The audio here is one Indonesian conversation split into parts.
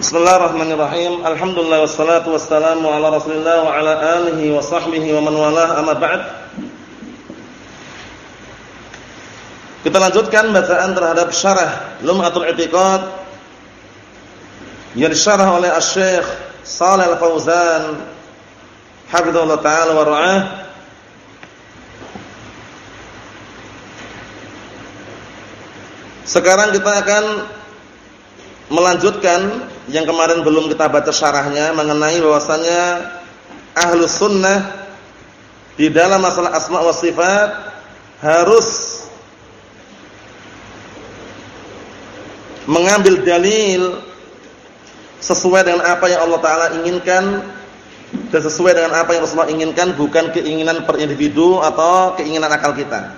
Bismillahirrahmanirrahim. Alhamdulillah wassalatu wassalamu ala Rasulillah wa ala alihi wa sahbihi wa man walah amma ba'd. Kita lanjutkan bacaan terhadap syarah Lum'atul I'tiqad yang disyarah oleh Asy-Syaikh Shalih Al-Fauzan hafizahullah taala wa ra'ah. Sekarang kita akan melanjutkan yang kemarin belum kita baca syarahnya mengenai bahwasannya ahlus sunnah di dalam masalah asma wa sifat harus mengambil dalil sesuai dengan apa yang Allah Ta'ala inginkan dan sesuai dengan apa yang Rasulullah inginkan bukan keinginan per individu atau keinginan akal kita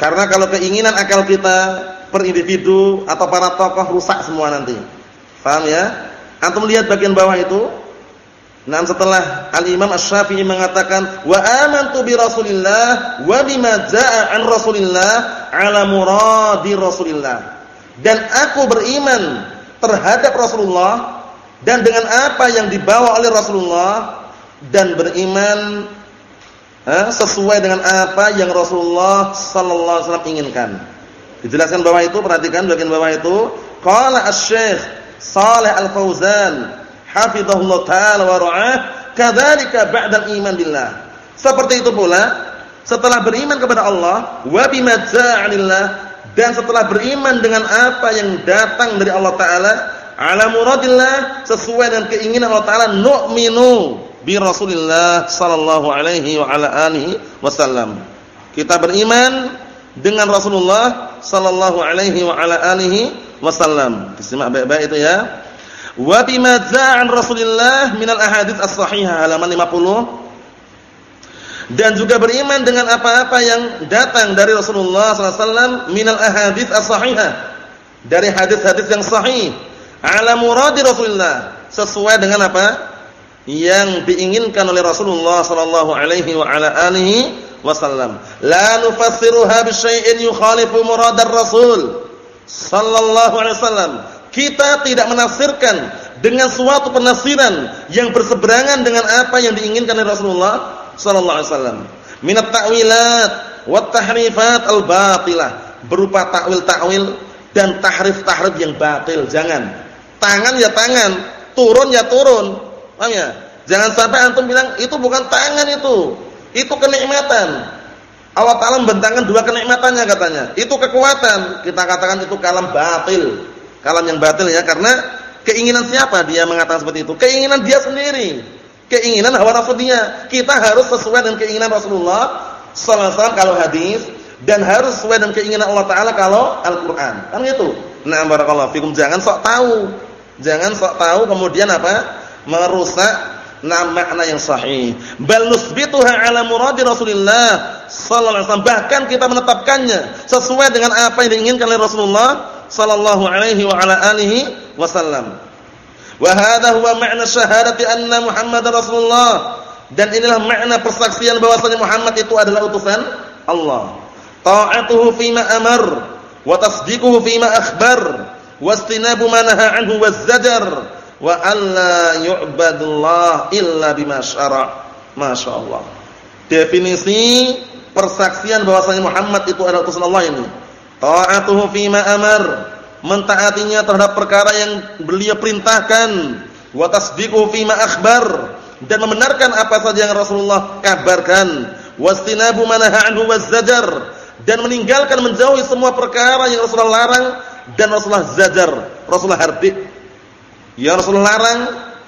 karena kalau keinginan akal kita per individu atau para tokoh rusak semua nanti. Paham ya? Antum lihat bagian bawah itu. Nah, setelah Al-Imam Asy-Syafi'i mengatakan wa amantu bi Rasulillah wa bima jaa'a an Rasulillah ala muradi Rasulillah. Dan aku beriman terhadap Rasulullah dan dengan apa yang dibawa oleh Rasulullah dan beriman eh, sesuai dengan apa yang Rasulullah sallallahu alaihi wasallam inginkan. Dijelaskan bawah itu, perhatikan bagian bawah itu. Qala Asy-Syaikh Shalih Al-Fauzan hafizahullah taala wa ra'ah, kadzalika iman billah. Seperti itu pula setelah beriman kepada Allah wa bima dan setelah beriman dengan apa yang datang dari Allah taala ala muradillah sesuai dengan keinginan Allah taala nu'minu bi Rasulillah sallallahu alaihi wa ala alihi wasallam. Kita beriman dengan Rasulullah sallallahu alaihi wa ala alihi wasallam. Disimak baik-baik itu ya. Wa bima za'an Rasulillah minal ahadits as-sahihah halaman 50. Dan juga beriman dengan apa-apa yang datang dari Rasulullah sallallahu alaihi wasallam minal ahadits as-sahihah. Dari hadis-hadis yang sahih ala muradi Rasulullah sesuai dengan apa? Yang diinginkan oleh Rasulullah sallallahu alaihi wa ala alihi wasallam. La nufassiruha bisyai'in yukhalifu muradar Rasul sallallahu alaihi wasallam. Kita tidak menafsirkan dengan suatu penafsiran yang berseberangan dengan apa yang diinginkan oleh Rasulullah sallallahu alaihi wasallam. Minat ta'wilat wat tahrifat al-batilah, berupa takwil-takwil dan tahrif-tahrif yang batil. Jangan. Tangan ya tangan, turun ya turun. Paham ya? Jangan sampai antum bilang itu bukan tangan itu itu kenikmatan. Allah Ta'ala membentangkan dua kenikmatannya katanya. Itu kekuatan. Kita katakan itu kalam batil. Kalam yang batil ya. Karena keinginan siapa dia mengatakan seperti itu? Keinginan dia sendiri. Keinginan hawa nafsu dia. Kita harus sesuai dengan keinginan Rasulullah sallallahu alaihi kalau hadis dan harus sesuai dengan keinginan Allah Taala kalau Al-Qur'an. Kan gitu. Nah, barakallahu fikum jangan sok tahu. Jangan sok tahu kemudian apa? merusak Nah makna yang sahih. Bal nusbituha ala muradi Rasulullah sallallahu alaihi wasallam. Bahkan kita menetapkannya sesuai dengan apa yang diinginkan oleh Rasulullah sallallahu alaihi wa ala alihi wasallam. Wa hadha huwa ma'na syahadati anna Muhammadar Rasulullah. Dan inilah makna persaksian bahwasanya Muhammad itu adalah utusan Allah. Ta'atuhu fima amar wa tasdiquhu fima akhbar wa istinabu ma nahaa anhu wazzajar wa alla yu'badullah illa bima syara'. Masyaallah. Definisi persaksian bahwasanya Muhammad itu adalah utusan Allah ini. Ta'atuhu fima amar, mentaatinya terhadap perkara yang beliau perintahkan, wa tasdiquhu fima akhbar. Dan membenarkan apa saja yang Rasulullah kabarkan, wastinabu manaha anhu wazzajar dan meninggalkan menjauhi semua perkara yang Rasulullah larang dan Rasulullah zajar, Rasulullah hardik yang Rasulullah larang,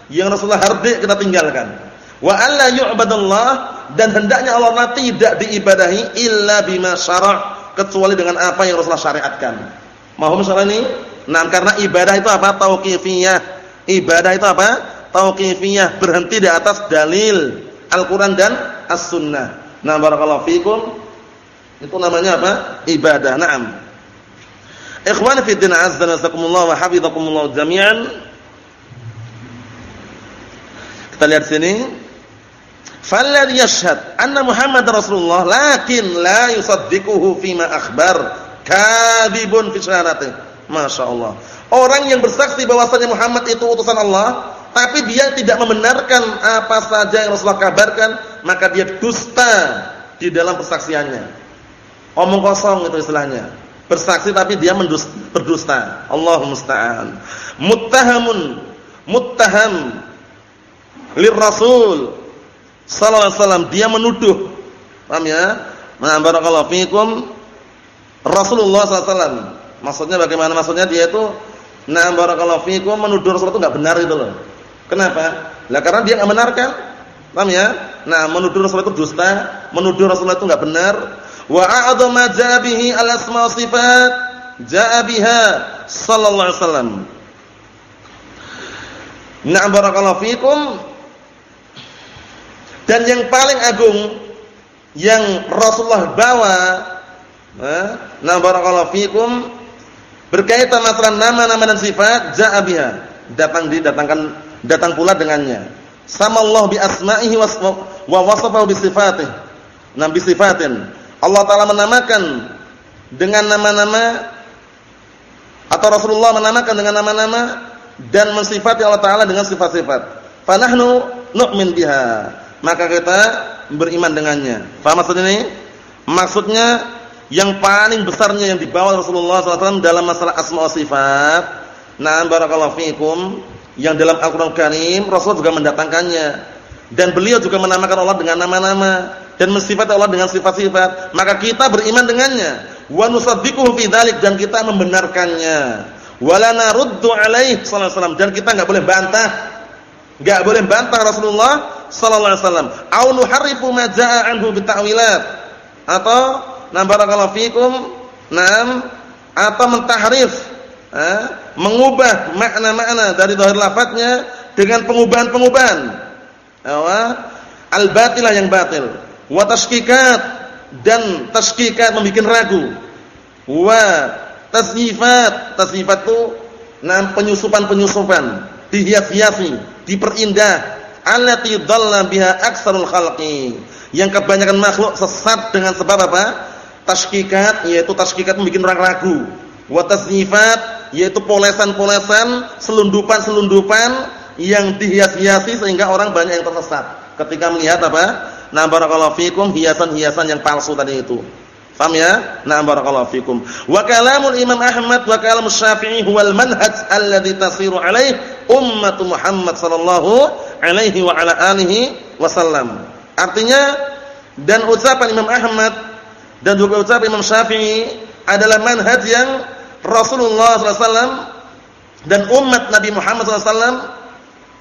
yang Rasulullah hardik kita tinggalkan. Wa alla yu'badallah dan hendaknya Allah tidak diibadahi illa bima syara' kecuali dengan apa yang Rasulullah syariatkan. Mohon masalah ini? Nah, karena ibadah itu apa? Tauqifiyah. Ibadah itu apa? Tauqifiyah, berhenti di atas dalil Al-Qur'an dan As-Sunnah. Nah, barakallahu fikum. Itu namanya apa? Ibadah. Naam. Ikhwan fi din azza wa wa hafizakumullah jami'an. Kita lihat sini. Falladhi yashhad anna Muhammad Rasulullah lakin la yusaddiquhu fima akhbar kadhibun fi syahadatihi. Masyaallah. Orang yang bersaksi bahwasanya Muhammad itu utusan Allah, tapi dia tidak membenarkan apa saja yang Rasulullah kabarkan, maka dia dusta di dalam persaksiannya. Omong kosong itu istilahnya. Bersaksi tapi dia berdusta. Allahu musta'an. Muttahamun muttaham lir Rasul sallallahu alaihi wasallam dia menuduh. Paham ya? Nah, barakallahu fikum Rasulullah sallallahu alaihi wasallam. Maksudnya bagaimana? Maksudnya dia itu nah barakallahu fikum menuduh Rasulullah itu enggak benar itu loh. Kenapa? Lah karena dia enggak benarkan. Paham ya? Nah, menuduh Rasulullah itu dusta, menuduh Rasulullah itu enggak benar. Wa a'dhamu ma ja'a bihi al-asma wa sifat ja'a biha sallallahu alaihi wasallam. Nah, barakallahu fikum. Dan yang paling agung yang Rasulullah bawa, nah barakallahu fikum berkaitan masalah nama-nama dan sifat ja'a biha. Datang didatangkan datang pula dengannya. Sama Allah bi asma'ihi wa wasafahu bi sifatih. Nah bi sifatin. Allah taala menamakan dengan nama-nama atau Rasulullah menamakan dengan nama-nama dan mensifati Allah taala dengan sifat-sifat. Fanahnu nu'min biha. Maka kita beriman dengannya. Paham maksud ini? Maksudnya yang paling besarnya yang dibawa Rasulullah SAW dalam masalah asma wa sifat. Nah, barakallahu fiikum. Yang dalam Al-Quran Karim Rasul juga mendatangkannya. Dan beliau juga menamakan Allah dengan nama-nama dan mensifati Allah dengan sifat-sifat. Maka kita beriman dengannya. Wa nusaddiquhu fi dan kita membenarkannya wala naruddu alaihi sallallahu alaihi wasallam dan kita enggak boleh bantah enggak boleh bantah Rasulullah sallallahu alaihi wasallam. Au nuharrifu ma jaa anhu bita'wilat. Atau nam barakallahu fikum nam atau mentahrif eh, mengubah makna-makna dari zahir lafadznya dengan pengubahan-pengubahan. Al-batilah yang batil. Wa tashkikat dan tashkikat membuat ragu. Wa tasnifat tasnifat itu nah penyusupan-penyusupan dihias-hiasi diperindah allati dhalla biha aksarul khalqi. Yang kebanyakan makhluk sesat dengan sebab apa? Tashkikat yaitu tashkikat membuat orang ragu. Wa tasnifat yaitu polesan-polesan selundupan-selundupan yang dihias-hiasi sehingga orang banyak yang tersesat. Ketika melihat apa? Nah barakallahu fikum hiasan-hiasan yang palsu tadi itu Paham ya? Na'am barakallahu fikum. Wa kalamul Imam Ahmad wa kalam Syafi'i huwal manhaj alladhi tasiru alaihi ummatu Muhammad sallallahu alaihi wa ala alihi wasallam. Artinya dan ucapan Imam Ahmad dan juga ucapan Imam Syafi'i adalah manhaj yang Rasulullah SAW dan umat Nabi Muhammad SAW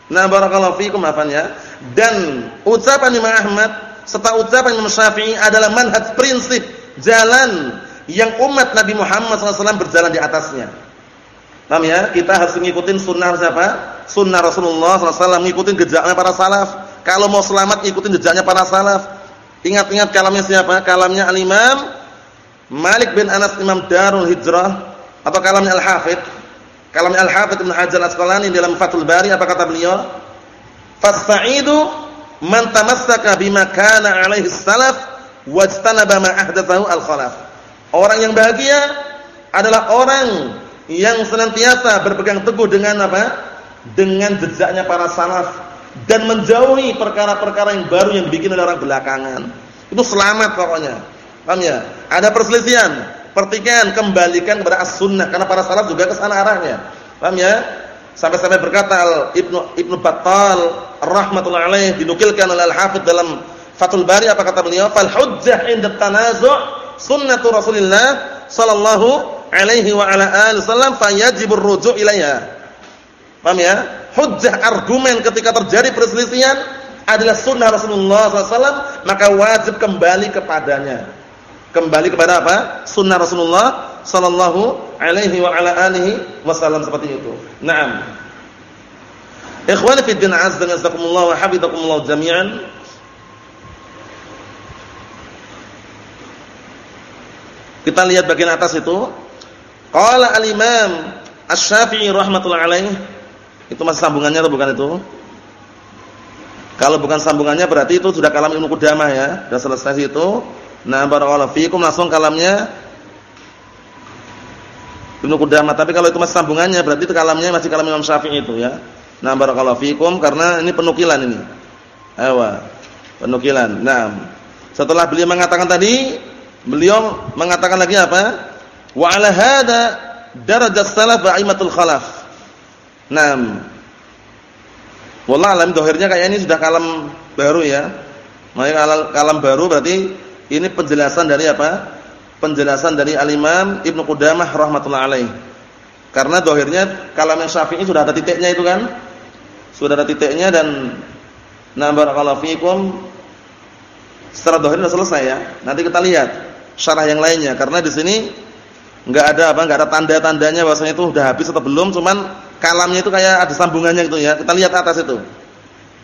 Nah barakallahu fikum afan ya. Dan ucapan Imam Ahmad serta ucapan Imam Syafi'i adalah manhaj prinsip jalan yang umat Nabi Muhammad SAW berjalan di atasnya. Paham ya? Kita harus mengikuti sunnah siapa? Sunnah Rasulullah SAW, mengikuti jejaknya para salaf. Kalau mau selamat, ikutin jejaknya para salaf. Ingat-ingat kalamnya siapa? Kalamnya Al-Imam Malik bin Anas Imam Darul Hijrah atau kalamnya Al-Hafidh. Kalamnya Al-Hafidh Ibn Hajar Asqalani dalam Fathul Bari apa kata beliau? Fasaidu man tamassaka bima kana alaihi salaf wajtanaba ma ahdatsahu al-khalaf. Orang yang bahagia adalah orang yang senantiasa berpegang teguh dengan apa? Dengan jejaknya para salaf dan menjauhi perkara-perkara yang baru yang dibikin oleh orang belakangan. Itu selamat pokoknya. Paham ya? Ada perselisihan, pertikaian kembalikan kepada as-sunnah karena para salaf juga ke sana arahnya. Paham ya? Sampai-sampai berkata Ibnu Ibnu Battal rahmatullahi alaih dinukilkan oleh Al-Hafidz dalam Fathul Bari apa kata beliau? Fal hujjah 'inda tanazu' sunnatu Rasulillah sallallahu alaihi wa ala alihi wasallam fayajibur ruju' ilaiha. Paham ya? Hujjah argumen ketika terjadi perselisihan adalah sunnah Rasulullah SAW maka wajib kembali kepadanya. Kembali kepada apa? Sunnah Rasulullah sallallahu alaihi wa ala alihi wasallam seperti itu. Naam. Ikhwani fi din azza wa jalla wa hafizakumullah jami'an. Kita lihat bagian atas itu. Qala al-Imam Asy-Syafi'i rahimatullah alaih. Itu masih sambungannya atau bukan itu? Kalau bukan sambungannya berarti itu sudah kalam Ibnu Qudamah ya. Sudah selesai itu. Nah, barakallahu fiikum langsung kalamnya Ibnu Qudamah. Tapi kalau itu masih sambungannya berarti itu kalamnya masih kalam Imam Syafi'i itu ya. Nah, barakallahu fikum karena ini penukilan ini. Ayo. Penukilan. Nah, setelah beliau mengatakan tadi, beliau mengatakan lagi apa? Wa 'ala hada darajat salaf wa aimatul khalaf. Nah, Wallah alam dohirnya kayak ini sudah kalam baru ya. Makanya kalam baru berarti ini penjelasan dari apa? Penjelasan dari Al-Imam Ibnu Qudamah rahmatullah alaih. Karena dohirnya kalam yang Syafi'i sudah ada titiknya itu kan? Sudah ada titiknya dan nah barakallahu fikum secara dohir sudah selesai ya. Nanti kita lihat syarah yang lainnya karena di sini enggak ada apa enggak ada tanda-tandanya bahwasanya itu sudah habis atau belum cuman kalamnya itu kayak ada sambungannya gitu ya. Kita lihat atas itu.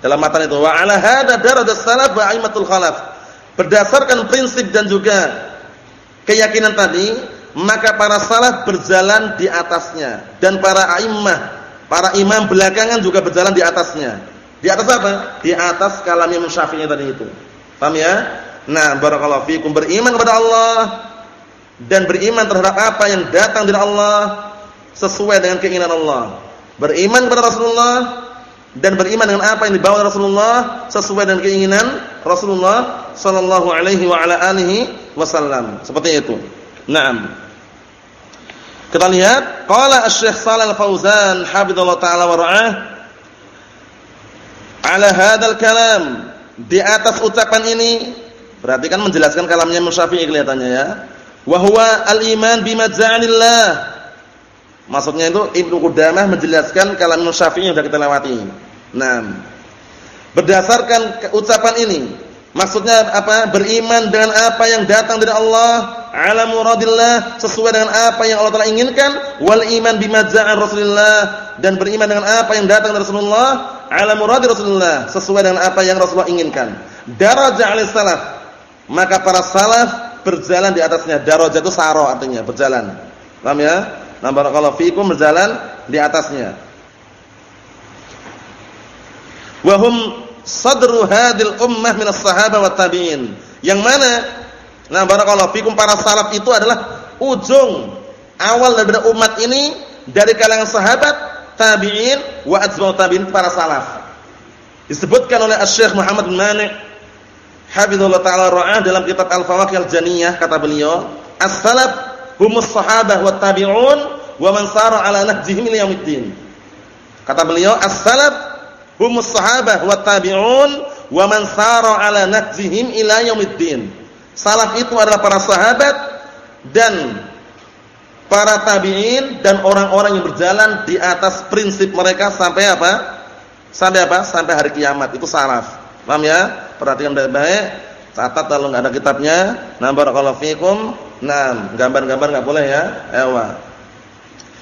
Dalam matan itu wa ala hada darajat salaf wa aimatul khalaf. Berdasarkan prinsip dan juga keyakinan tadi, maka para salaf berjalan di atasnya dan para a'immah, para imam belakangan juga berjalan di atasnya. Di atas apa? Di atas kalam Imam Syafi'i tadi itu. Paham ya? Nah, barakallahu fikum beriman kepada Allah dan beriman terhadap apa yang datang dari Allah sesuai dengan keinginan Allah beriman kepada Rasulullah dan beriman dengan apa yang dibawa Rasulullah sesuai dengan keinginan Rasulullah sallallahu alaihi wa ala alihi wasallam. Seperti itu. Naam. Kita lihat qala Asy-Syaikh Shalal Fauzan hafizallahu taala wa ra'ah ala hadzal kalam di atas ucapan ini berarti kan menjelaskan kalamnya Musyafi'i kelihatannya ya. Wa huwa al-iman bima ja'alillah Maksudnya itu Ibnu Qudamah menjelaskan kalam Syafi'i yang sudah kita lewati. Nah, berdasarkan ucapan ini, maksudnya apa? Beriman dengan apa yang datang dari Allah, ala muradillah, sesuai dengan apa yang Allah telah inginkan, wal iman bima ja'a Rasulullah dan beriman dengan apa yang datang dari Rasulullah, ala muradi Rasulullah, sesuai dengan apa yang Rasulullah inginkan. Daraja al salaf. Maka para salaf berjalan di atasnya. Daraja itu saro artinya berjalan. Paham ya? Nah barakallahu fiikum berjalan di atasnya. Wahum sadru hadil ummah min as-sahaba wa tabi'in. Yang mana? Nah barakallahu fiikum para salaf itu adalah ujung awal daripada umat ini dari kalangan sahabat, tabi'in wa atba'ut tabi'in para salaf. Disebutkan oleh Asy-Syaikh Muhammad bin Mani' hafizallahu taala ra'ah dalam kitab Al-Fawaqih Al-Janiyah kata beliau, as-salaf humus sahabah wa tabi'un wa man ala nahjihim ila yaumiddin. Kata beliau, as-salaf humus sahabah wa tabi'un wa man ala nahjihim ila yaumiddin. Salaf itu adalah para sahabat dan para tabi'in dan orang-orang yang berjalan di atas prinsip mereka sampai apa? Sampai apa? Sampai hari kiamat. Itu salaf. Paham ya? Perhatikan baik-baik. Catat kalau enggak ada kitabnya. Nah, barakallahu fikum. Gambar-gambar enggak boleh ya. Ewa.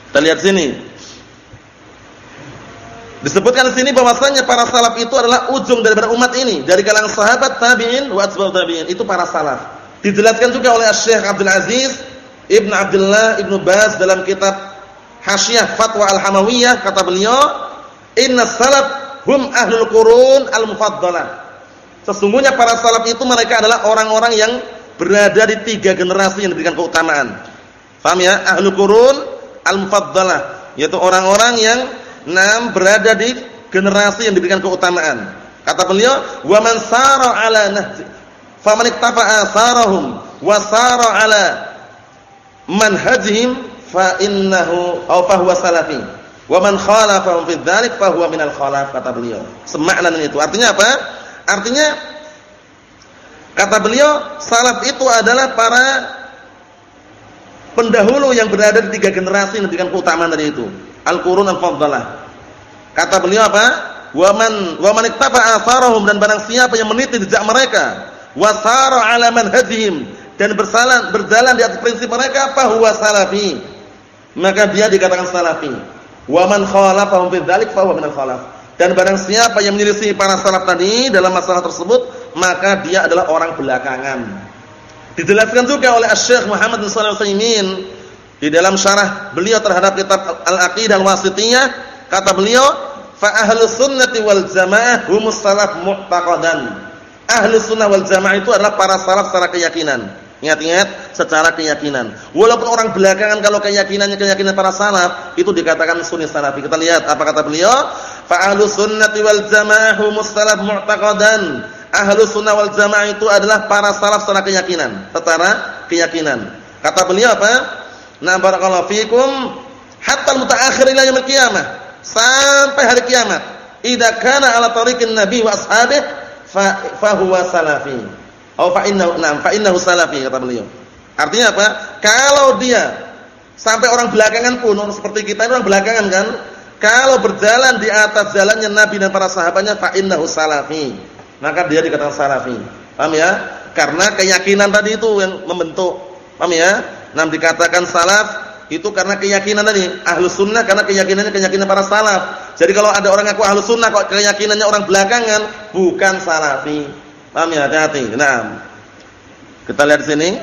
Kita lihat sini. Disebutkan di sini bahwasanya para salaf itu adalah ujung daripada umat ini, dari kalangan sahabat, tabi'in, wa tabi'in. Itu para salaf. Dijelaskan juga oleh Syekh Abdul Aziz Ibn Abdullah Ibn Baz dalam kitab Hasyiah Fatwa Al-Hamawiyah kata beliau, "Inna salaf hum ahlul qurun al-mufaddalah." Sesungguhnya para salaf itu mereka adalah orang-orang yang berada di tiga generasi yang diberikan keutamaan. Paham ya? Ahlu qurun al-mufaddalah, yaitu orang-orang yang enam berada di generasi yang diberikan keutamaan. Kata beliau, "Wa man sara 'ala nahji faman iktafa asarahum wa sara 'ala manhajihim fa innahu aw fa huwa salafi." Wa man khalafahum fi dzalik fa huwa minal khalaf kata beliau. Semakna itu. Artinya apa? Artinya Kata beliau, salaf itu adalah para pendahulu yang berada di tiga generasi yang diberikan keutamaan dari itu. Al-qurun al-faddalah. Kata beliau apa? Wa man wa man ittaba atharahum dan barang siapa yang meniti jejak mereka, wasara ala manhajihim dan bersalan berjalan di atas prinsip mereka, fa huwa salafi. Maka dia dikatakan salafi. Wa man khalafahum fi dzalik fa huwa minal khalaf. Dan barang siapa yang menyelisih para salaf tadi dalam masalah tersebut, maka dia adalah orang belakangan. Dijelaskan juga oleh Syekh Muhammad bin Shalih Al-Utsaimin di dalam syarah beliau terhadap kitab Al-Aqidah Al-Wasithiyah, kata beliau, "Fa ahlus sunnati wal jamaah humus salaf mu'taqadan." Ahlus sunnah wal jamaah itu adalah para salaf secara keyakinan. Ingat-ingat secara keyakinan. Walaupun orang belakangan kalau keyakinannya keyakinan para salaf itu dikatakan sunni salafi. Kita lihat apa kata beliau? Fa ahlus sunnati wal jamaah mustalaf mu'taqadan. Ahlus sunnah wal jamaah itu adalah para salaf secara keyakinan, secara keyakinan. Kata beliau apa? Na barakallahu fikum hatta mutaakhir ila yaumil qiyamah. Sampai hari kiamat. Idza kana ala tariqin nabi wa ashabihi fa huwa salafi. Oh fa innahu na'am fa innahu salafi kata beliau. Artinya apa? Kalau dia sampai orang belakangan pun orang seperti kita ini orang belakangan kan, kalau berjalan di atas jalannya Nabi dan para sahabatnya fa innahu salafi. Maka dia dikatakan salafi. Paham ya? Karena keyakinan tadi itu yang membentuk. Paham ya? Nam dikatakan salaf itu karena keyakinan tadi. Ahlus sunnah karena keyakinannya keyakinan para salaf. Jadi kalau ada orang ngaku ahlus sunnah kok keyakinannya orang belakangan, bukan salafi. Paham ya? Hati-hati. Nah. Kita lihat sini.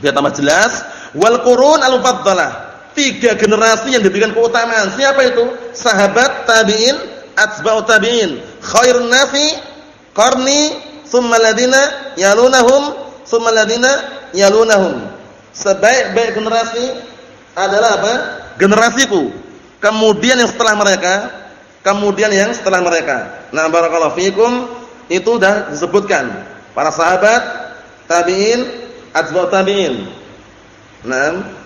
Biar tambah jelas. Wal qurun al-mufaddalah. Tiga generasi yang diberikan keutamaan. Siapa itu? Sahabat tabi'in, atba'u tabi'in. Khairun nasi qarni thumma ladina yalunahum thumma ladina yalunahum. Sebaik-baik generasi adalah apa? Generasiku. Kemudian yang setelah mereka, kemudian yang setelah mereka. Nah, barakallahu fikum itu sudah disebutkan para sahabat, tabi'in, atba'ut tabi'in. Naam.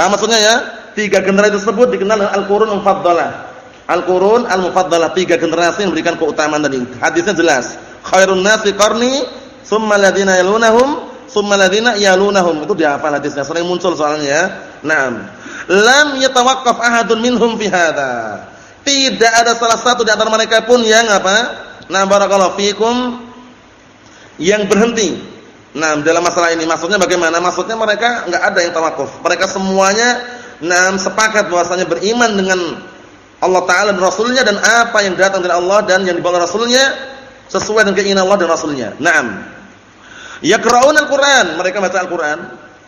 Faham maksudnya ya? Tiga generasi tersebut dikenal dengan Al-Qurun Al-Mufaddalah. Al-Qurun Al-Mufaddalah, tiga generasi yang memberikan keutamaan tadi. Hadisnya jelas. Khairun nasi qarni, tsumma alladziina yalunahum, tsumma alladziina yalunahum. Itu dihafal hadisnya, sering muncul soalnya ya. Naam. Lam yatawaqqaf ahadun minhum fi hadza. Tidak ada salah satu di antara mereka pun yang apa? Nah, barakallahu fikum yang berhenti. Nah, dalam masalah ini maksudnya bagaimana? Maksudnya mereka enggak ada yang tawakuf. Mereka semuanya nah sepakat bahwasanya beriman dengan Allah taala dan rasulnya dan apa yang datang dari Allah dan yang dibawa rasulnya sesuai dengan keinginan Allah dan rasulnya. Naam. Yaqra'un al-Qur'an, mereka baca Al-Qur'an.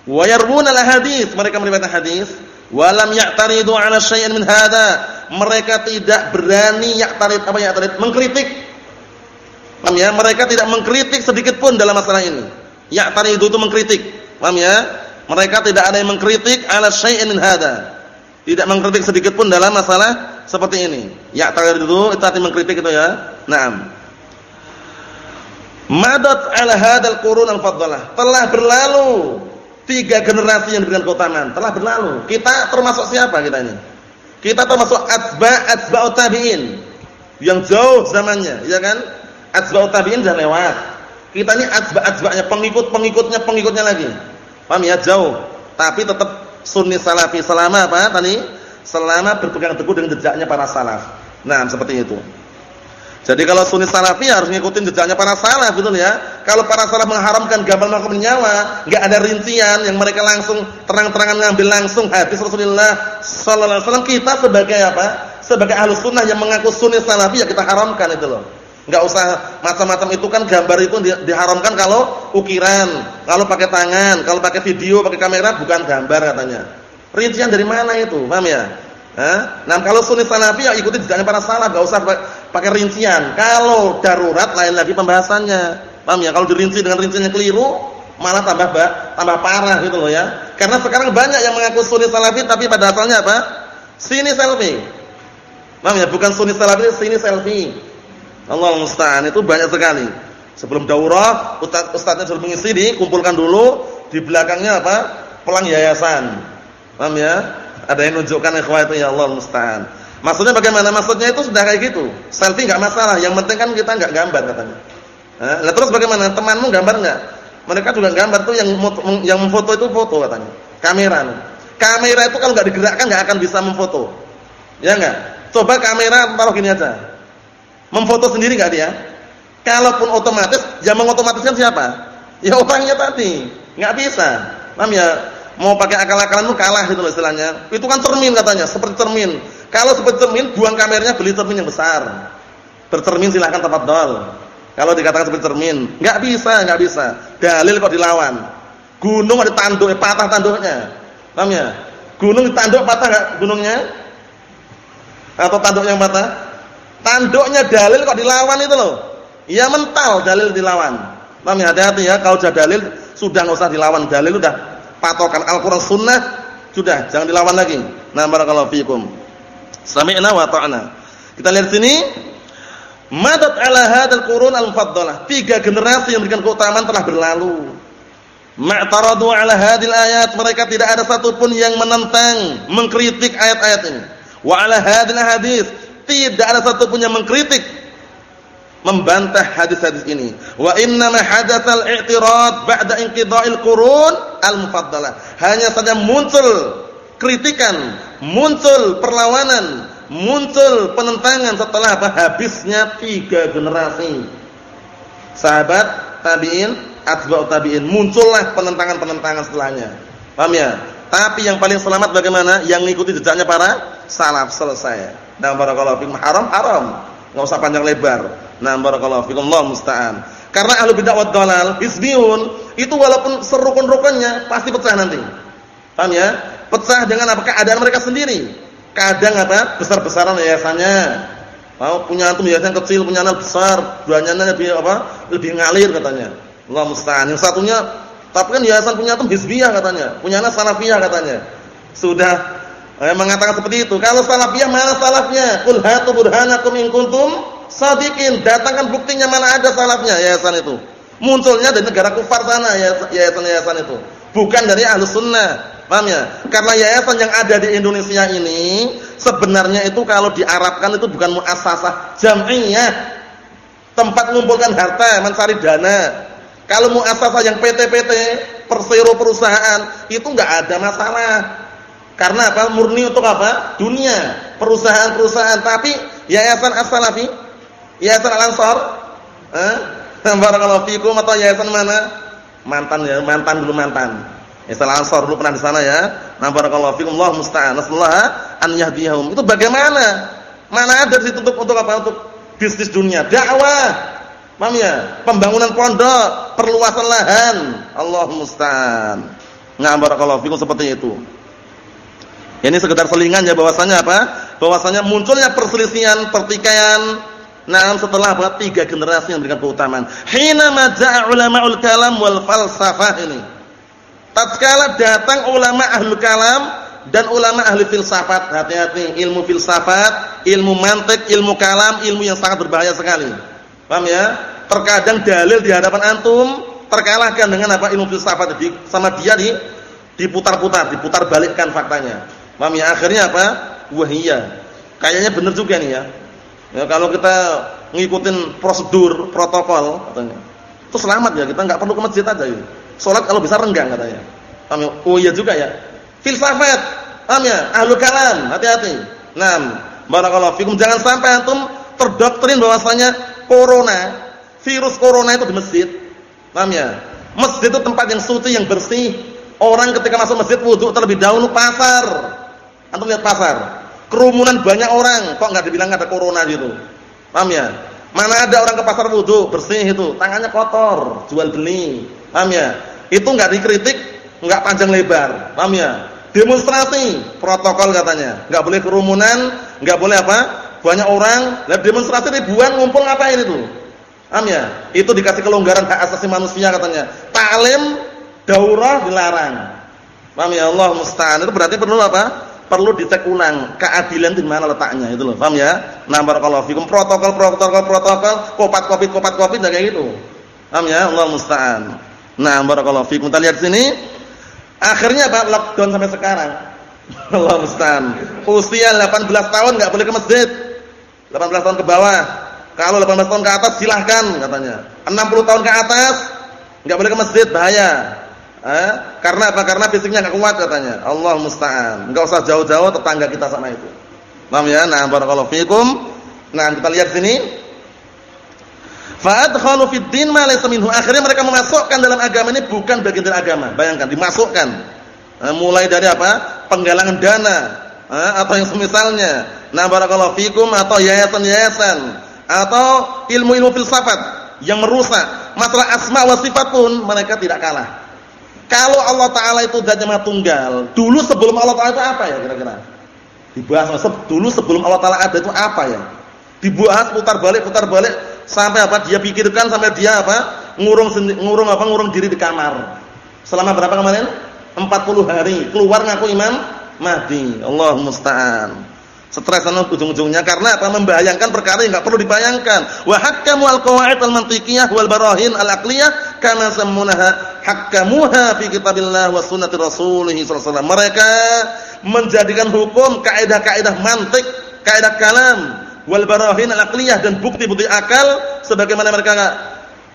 Wa yarwuna al-hadits, mereka meriwayatkan hadis. Walam ya'taridu 'ala syai'in min hadza. Mereka tidak berani ya'tarid apa ya'tarid? Mengkritik. Paham ya? Mereka tidak mengkritik sedikit pun dalam masalah ini. Ya'taridu itu mengkritik. Paham ya? Mereka tidak ada yang mengkritik 'ala syai'in min hadza. Tidak mengkritik sedikit pun dalam masalah seperti ini. Ya'taridu itu arti mengkritik itu ya. Naam. Madat 'ala hadzal qurun al-faddalah. Telah berlalu Tiga generasi yang diberikan keutamaan telah berlalu. Kita termasuk siapa kita ini? Kita termasuk atba atba'ut tabi'in. Yang jauh zamannya, ya kan? Atba'ut tabi'in sudah lewat. Kita ini atba atba'nya pengikut-pengikutnya pengikutnya lagi. Paham ya? Jauh. Tapi tetap sunni salafi selama apa tadi? Selama berpegang teguh dengan jejaknya para salaf. Nah, seperti itu. Jadi kalau sunni salafi harus ngikutin jejaknya para salaf gitu ya. Kalau para salaf mengharamkan gambar makhluk nyawa, enggak ada rincian yang mereka langsung terang-terangan ngambil langsung hadis Rasulullah sallallahu alaihi wasallam kita sebagai apa? Sebagai ahlus sunnah yang mengaku sunni salafi ya kita haramkan itu loh. Enggak usah macam-macam itu kan gambar itu diharamkan kalau ukiran, kalau pakai tangan, kalau pakai video, pakai kamera bukan gambar katanya. Rincian dari mana itu? Paham ya? Nah, kalau sunni salafi ya ikuti jejaknya para salaf, enggak usah pakai rincian. Kalau darurat lain lagi pembahasannya. Paham ya? Kalau dirinci dengan rinciannya keliru, malah tambah tambah parah gitu loh ya. Karena sekarang banyak yang mengaku sunni salafi tapi pada asalnya apa? Sini selfie. Paham ya? Bukan sunni salafi, sini selfie. Allah musta'an itu banyak sekali. Sebelum daurah, ustaz ustaznya suruh mengisi dikumpulkan dulu, di belakangnya apa? Pelang yayasan. Paham ya? Ada yang nunjukkan ikhwah itu ya Allah musta'an. Maksudnya bagaimana? Maksudnya itu sudah kayak gitu. Selfie enggak masalah, yang penting kan kita enggak gambar katanya. Nah, terus bagaimana? Temanmu gambar enggak? Mereka juga gambar tuh yang yang memfoto itu foto katanya. Kamera. Kamera itu kalau enggak digerakkan enggak akan bisa memfoto. Ya enggak? Coba kamera taruh gini aja. Memfoto sendiri enggak dia? Kalaupun otomatis, yang mengotomatiskan siapa? Ya orangnya tadi. Enggak bisa. Paham ya? mau pakai akal-akalan itu kalah loh istilahnya. Itu kan cermin katanya, seperti cermin. Kalau seperti cermin, buang kameranya beli cermin yang besar. Bercermin silahkan dol. Kalau dikatakan seperti cermin, nggak bisa, nggak bisa. Dalil kok dilawan. Gunung ada tanduk, patah tanduknya. Paham ya? Gunung ditanduk patah nggak gunungnya? Atau tanduknya yang patah? Tanduknya dalil kok dilawan itu loh. Ya mental dalil dilawan. Paham ya? Hati-hati ya kalau sudah dalil sudah enggak usah dilawan. Dalil udah patokan Al-Qur'an Sunnah sudah jangan dilawan lagi. Nah, barakallahu fiikum. Sami'na wa ta'na. Kita lihat sini. Madat ala hadzal qurun al-mufaddalah. Tiga generasi yang memberikan keutamaan telah berlalu. Ma'taradu ala hadhil ayat. Mereka tidak ada satupun yang menentang, mengkritik ayat-ayat ini. Wa ala hadhil hadis. Tidak ada satupun yang mengkritik membantah hadis-hadis ini. Wa inna ma hadatsal i'tirad ba'da inqidha'il qurun al-mufaddalah. Hanya saja muncul kritikan, muncul perlawanan, muncul penentangan setelah apa? habisnya tiga generasi. Sahabat, tabi'in, atba'ut tabi'in, muncullah penentangan-penentangan setelahnya. Paham ya? Tapi yang paling selamat bagaimana? Yang mengikuti jejaknya para salaf selesai. Dan barakallahu fikum haram haram. Enggak usah panjang lebar. Nah, barakallahu fikum Allah musta'an. Karena ahlu bid'ah wad dalal, itu walaupun serukun-rukunnya pasti pecah nanti. Paham ya? Pecah dengan apa? Keadaan mereka sendiri. Kadang apa? Besar-besaran yayasannya. Mau punya antum yayasan kecil, punya anak besar, duanya lebih apa? Lebih ngalir katanya. Allah musta'an. Yang satunya tapi kan yayasan punya antum hizbiyah katanya, punya anak salafiyah katanya. Sudah eh, mengatakan seperti itu. Kalau salafiyah mana salafnya? Qul hatu burhanakum in kuntum sadiqin. Datangkan buktinya mana ada salafnya yayasan itu. Munculnya dari negara kufar sana yayasan-yayasan itu. Bukan dari ahlu sunnah. Paham ya? Karena yayasan yang ada di Indonesia ini sebenarnya itu kalau diarabkan itu bukan muassasah jam'iyah. Tempat mengumpulkan harta, mencari dana. Kalau muassasah yang PT-PT, persero perusahaan, itu enggak ada masalah. Karena apa? Murni untuk apa? Dunia, perusahaan-perusahaan. Tapi yayasan as-salafi, yayasan al-ansar, eh? Barakallahu fikum atau yayasan mana? Mantan ya, mantan dulu mantan. Istilah Ansar dulu pernah di sana ya. Nah barakallahu fikum Allah musta'an. Nasallahu an yahdihum. Itu bagaimana? Mana ada ditutup untuk apa? Untuk bisnis dunia, dakwah. Paham ya? Pembangunan pondok, perluasan lahan. Allah musta'an. Nah barakallahu fikum seperti itu. Ini sekedar selingan ya bahwasanya apa? Bahwasanya munculnya perselisihan, pertikaian Nah, setelah apa? Tiga generasi yang memberikan keutamaan. Hina maja'a ulama'ul kalam wal falsafah ini tatkala datang ulama ahlu kalam dan ulama ahli filsafat, hati-hati, ilmu filsafat, ilmu mantik, ilmu kalam, ilmu yang sangat berbahaya sekali. Paham ya? Terkadang dalil di hadapan antum terkalahkan dengan apa ilmu filsafat sama dia di diputar-putar, diputar balikkan faktanya. Paham ya? Akhirnya apa? Wahiyah. Kayaknya benar juga nih ya. Ya kalau kita ngikutin prosedur, protokol katanya. Itu selamat ya, kita nggak perlu ke masjid aja ya. Salat kalau bisa renggang katanya. Paham ya? Oh iya juga ya. Filsafat. Paham ya? Ahlul kalam, hati-hati. Naam. Barakallahu fikum. Jangan sampai antum terdoktrin bahwasanya corona, virus corona itu di masjid. Paham ya? Masjid itu tempat yang suci, yang bersih. Orang ketika masuk masjid wudu terlebih dahulu pasar. Antum lihat pasar. Kerumunan banyak orang, kok enggak dibilang ada corona gitu. Paham ya? Mana ada orang ke pasar wudu bersih itu, tangannya kotor, jual beli. Paham ya? Itu enggak dikritik, enggak panjang lebar. Paham ya? Demonstrasi, protokol katanya. Enggak boleh kerumunan, enggak boleh apa? Banyak orang, lah demonstrasi ribuan ngumpul ngapain itu? Paham ya? Itu dikasih kelonggaran hak asasi manusia katanya. Taklim daurah dilarang. Paham ya? Allah musta'an. Itu berarti perlu apa? Perlu dicek ulang keadilan di mana letaknya itu loh. Paham ya? Nah, barakallahu fikum protokol protokol protokol, kopat kopit kopat kopit kayak gitu. Paham ya? Allah musta'an. Nah, barakallahu fikum. Kita lihat sini. Akhirnya apa? Lockdown sampai sekarang. Allah musta'an. Usia 18 tahun enggak boleh ke masjid. 18 tahun ke bawah. Kalau 18 tahun ke atas silahkan katanya. 60 tahun ke atas enggak boleh ke masjid, bahaya. Eh? Karena apa? Karena fisiknya enggak kuat katanya. Allah musta'an. Enggak usah jauh-jauh tetangga kita sana itu. Paham ya? Nah, barakallahu fikum. Nah, kita lihat sini. Fa'adkhalu fid din ma laysa. Akhirnya mereka memasukkan dalam agama ini bukan bagian dari agama. Bayangkan, dimasukkan. Nah, mulai dari apa? Penggalangan dana, nah, atau yang semisalnya. Nah, barakallahu fikum atau yayasan-yayasan atau ilmu-ilmu filsafat yang merusak masalah asma wa sifat pun mereka tidak kalah. Kalau Allah taala itu zatnya Maha Tunggal, dulu sebelum Allah taala itu apa ya kira-kira? Dibahas dulu sebelum Allah taala ada itu apa ya? Dibahas putar balik putar balik sampai apa? Dia pikirkan sampai dia apa? Ngurung ngurung apa? Ngurung diri di kamar. Selama berapa kemarin? 40 hari. Keluar ngaku Imam Mahdi. Allah musta'an. Stres ujung-ujungnya karena apa? Membayangkan perkara yang enggak perlu dibayangkan. Wa hakamu al-qawaid al-mantiqiyah wal barahin al-aqliyah kama sammunaha hakamuha fi kitabillah wa sunnati rasulih sallallahu. Mereka menjadikan hukum kaidah-kaidah mantik, kaidah kalam wal barahin al-aqliyah dan bukti-bukti akal sebagaimana mereka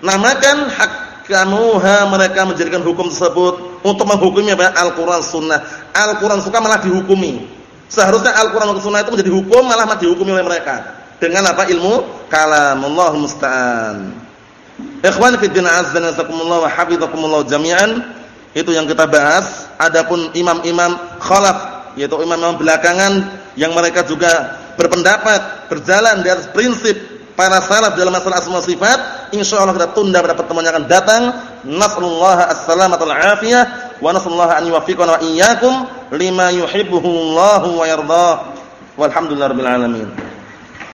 namakan hakamuha mereka menjadikan hukum tersebut untuk menghukumi apa? Al-Qur'an sunnah. Al-Qur'an suka malah dihukumi. Seharusnya Al-Qur'an dan Sunnah itu menjadi hukum malah dihukumi oleh mereka. Dengan apa? Ilmu kalam. Allah musta'an. Ikhwan fi din azza wa jazakumullah wa hafizakumullah jami'an. Itu yang kita bahas. Adapun imam-imam khalaf yaitu imam-imam belakangan yang mereka juga berpendapat berjalan di atas prinsip para salaf dalam masalah asma sifat insyaallah kita tunda pada pertemuan yang akan datang. Nasallahu as-salamata wal afiyah wa nasallahu an yuwaffiqana wa iyyakum lima yuhibbuhu Allah wa yardah. Walhamdulillahirabbil alamin